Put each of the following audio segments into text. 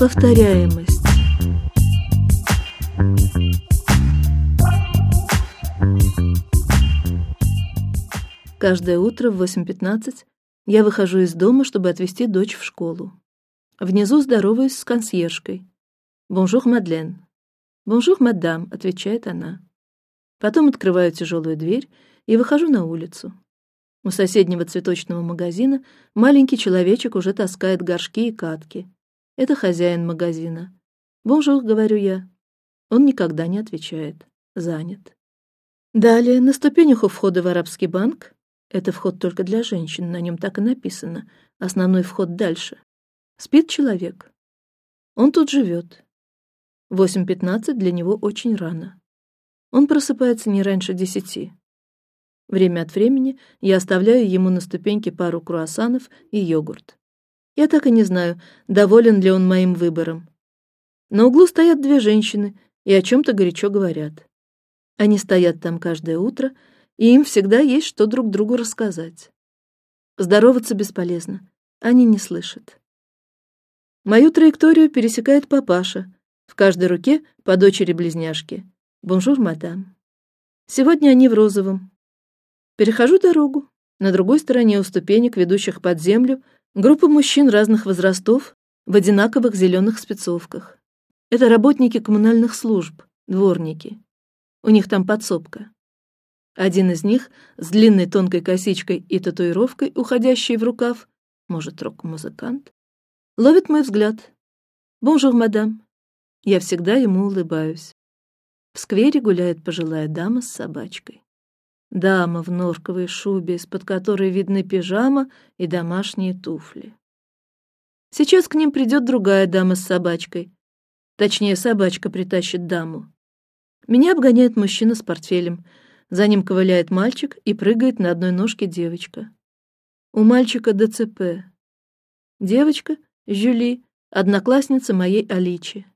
Повторяемость. Каждое утро в 8.15 я выхожу из дома, чтобы отвезти дочь в школу. Внизу здороваюсь с консьержкой. «Bonjour, Мадлен». «Bonjour, madame», — отвечает она. Потом открываю тяжелую дверь и выхожу на улицу. У соседнего цветочного магазина маленький человечек уже таскает горшки и кадки. Это хозяин магазина. «Bonjour», — говорю я. Он никогда не отвечает. Занят. Далее, на ступенях у входа в арабский банк, это вход только для женщин, на нем так и написано, основной вход дальше, спит человек. Он тут живет. Восемь пятнадцать для него очень рано. Он просыпается не раньше десяти. Время от времени я оставляю ему на ступеньке пару круассанов и йогурт. Я так и не знаю, доволен ли он моим выбором. На углу стоят две женщины и о чем-то горячо говорят. Они стоят там каждое утро, и им всегда есть что друг другу рассказать. Здороваться бесполезно, они не слышат. Мою траекторию пересекает папаша. В каждой руке по дочери близняшки. Bonjour, madame. Сегодня они в розовом, Перехожу дорогу. На другой стороне у ступенек, ведущих под землю, группа мужчин разных возрастов в одинаковых зеленых спецовках. Это работники коммунальных служб, дворники. У них там подсобка. Один из них с длинной тонкой косичкой и татуировкой, уходящей в рукав, может, рок-музыкант, ловит мой взгляд. Bonjour, madame. Я всегда ему улыбаюсь. В сквере гуляет пожилая дама с собачкой. Дама в норковой шубе, из-под которой видны пижама и домашние туфли. Сейчас к ним придет другая дама с собачкой. Точнее, собачка притащит даму. Меня обгоняет мужчина с портфелем. За ним ковыляет мальчик и прыгает на одной ножке девочка. У мальчика ДЦП. Девочка Жюли, одноклассница моей Аличи.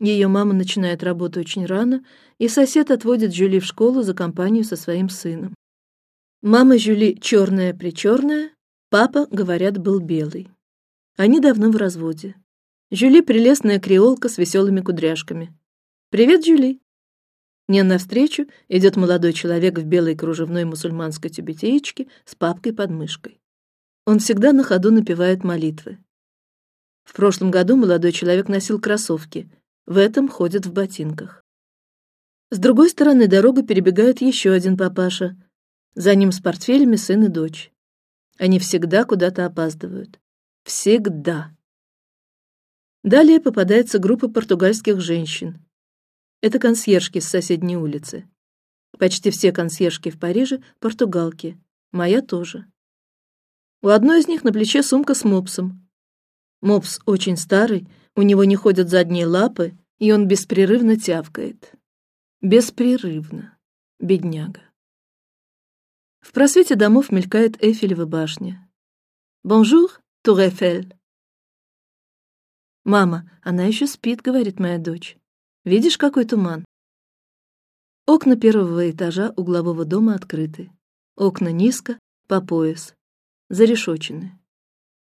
Ее мама начинает работу очень рано, и сосед отводит Жюли в школу за компанию со своим сыном. Мама Жюли черная причерная, папа, говорят, был белый. Они давно в разводе. Жюли прелестная креолка с веселыми кудряшками. Привет, Жюли. Мне навстречу идет молодой человек в белой кружевной мусульманской тюбетеечке с папкой под мышкой. Он всегда на ходу напевает молитвы. В прошлом году молодой человек носил кроссовки, в этом ходят в ботинках. С другой стороны дорогу перебегает еще один папаша. За ним с портфелями сын и дочь. Они всегда куда-то опаздывают. Всегда. Далее попадается группа португальских женщин. Это консьержки с соседней улицы. Почти все консьержки в Париже португалки. Моя тоже. У одной из них на плече сумка с мопсом. Мопс очень старый, у него не ходят задние лапы, и он беспрерывно тявкает. Беспрерывно, бедняга. В просвете домов мелькает Эйфелева башня. Bonjour, Tour Eiffel. Мама, она еще спит, говорит моя дочь. Видишь, какой туман? Окна первого этажа углового дома открыты. Окна низко, по пояс, зарешочены.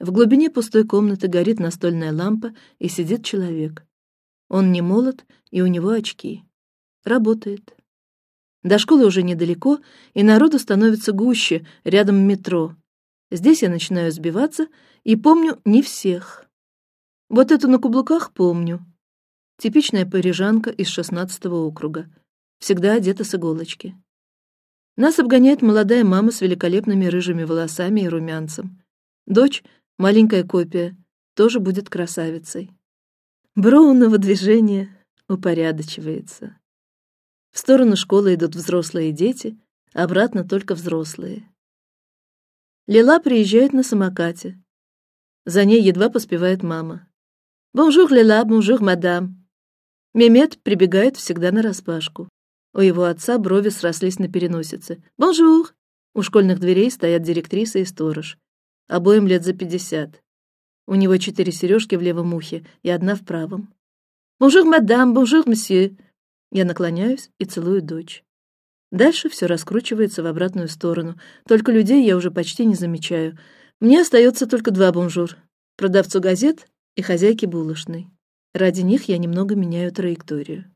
В глубине пустой комнаты горит настольная лампа и сидит человек. Он не молод и у него очки. Работает. До школы уже недалеко, и народу становится гуще. Рядом метро. Здесь я начинаю сбиваться и помню не всех. Вот эту на каблуках помню. Типичная парижанка из шестнадцатого округа, всегда одета с иголочки. Нас обгоняет молодая мама с великолепными рыжими волосами и румянцем. Дочь Маленькая копия тоже будет красавицей. Броуново движение упорядочивается. В сторону школы идут взрослые дети, обратно только взрослые. Лила приезжает на самокате. За ней едва поспевает мама. Bonjour, Лила, bonjour, madame. Мемет прибегает всегда нараспашку. У его отца брови срослись на переносице. Bonjour. У школьных дверей стоят директриса и сторож обоим лет за пятьдесят. У него четыре сережки в левом ухе и одна в правом. Bonjour, madame, bonjour, monsieur. Я наклоняюсь и целую дочь. Дальше все раскручивается в обратную сторону. Только людей я уже почти не замечаю. Мне остается только два бонжур: продавцу газет и хозяйке булочной. Ради них я немного меняю траекторию.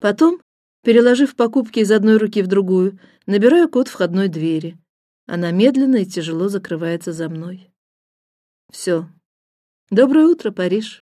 Потом, переложив покупки из одной руки в другую, набираю код входной двери. Она медленно и тяжело закрывается за мной. Все. Доброе утро, Париж.